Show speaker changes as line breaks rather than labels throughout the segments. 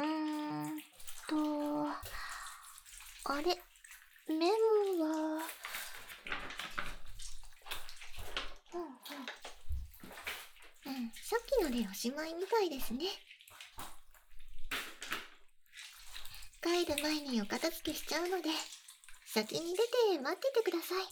うんとあれ？メモはうんうん。うんさっきのでおしまいみたいですね。帰る前にお片付けしちゃうので先に出て待っててください。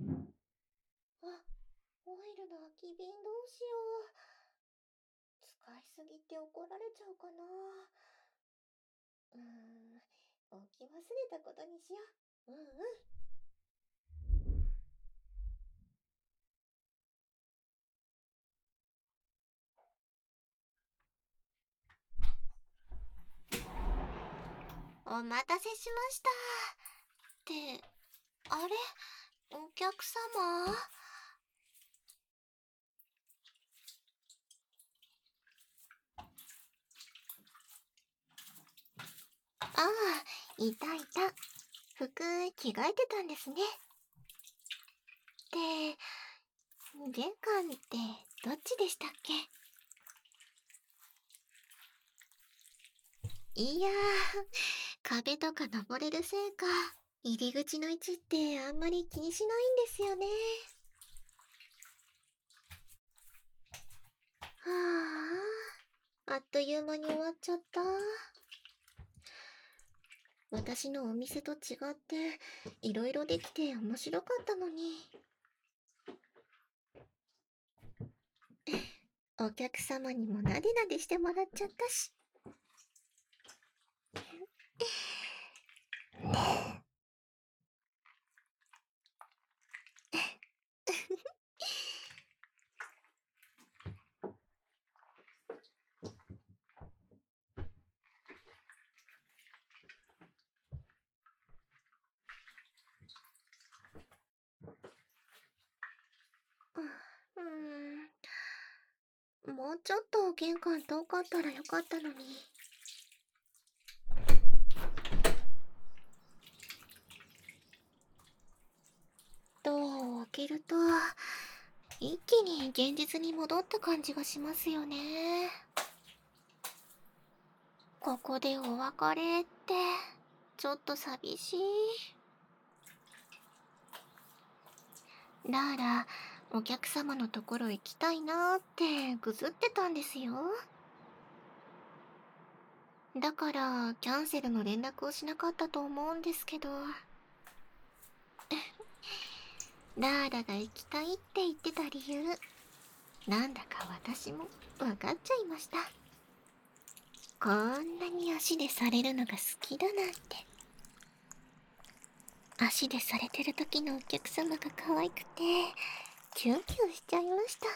あオイルの空き瓶どうしよう。使いすぎて怒られちゃうかな。うーん、置き忘れたことにしよう。うんうん。お待たせしました。って、あれ？客様ああ、いたいた。服着替えてたんですね。で、玄関ってどっちでしたっけ？いやー、壁とか登れるせいか、入り口の位置ってあんまり気にしないんですよね。はあ、あっという間に終わっちゃった。私のお店と違っていろいろできて面白かったのに お客様にもなでなでしてもらっちゃったしうんもうちょっと玄関遠かったらよかったのに。ドアを開けると一気に現実に戻った感じがしますよね。ここでお別れってちょっと寂しい。ラーラお客様のところ行きたいなーってぐずってたんですよ。だからキャンセルの連絡をしなかったと思うんですけど。ラーラが行きたいって言ってた理由なんだか私も分かっちゃいました。こんなに足でされるのが好きだなんて。足でされてる時のお客様が可愛くてキュンキュンしちゃいました。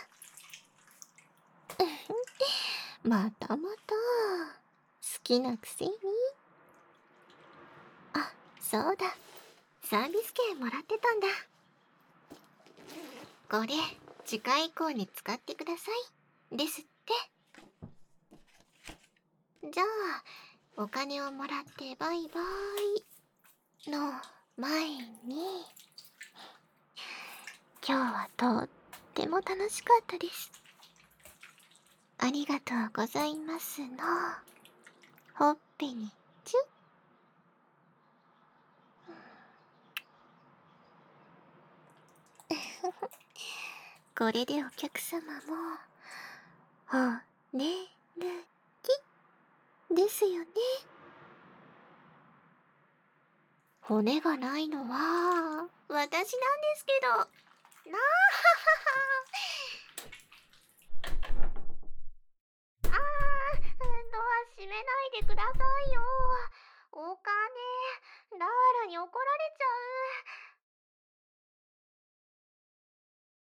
またまた。好きなくせに。あそうだ。サービス券もらってたんだ。これ次回以降に使ってください。ですって。じゃあお金をもらってバイバイの前に。はとっても楽しかったです。ありがとうございますの。ほっぺにチュッ。これでお客様もほねるきですよね。骨がないのは、私なんですけど。な ああ、ドア閉めないでくださいよ。お金、ラーラに怒られちゃう。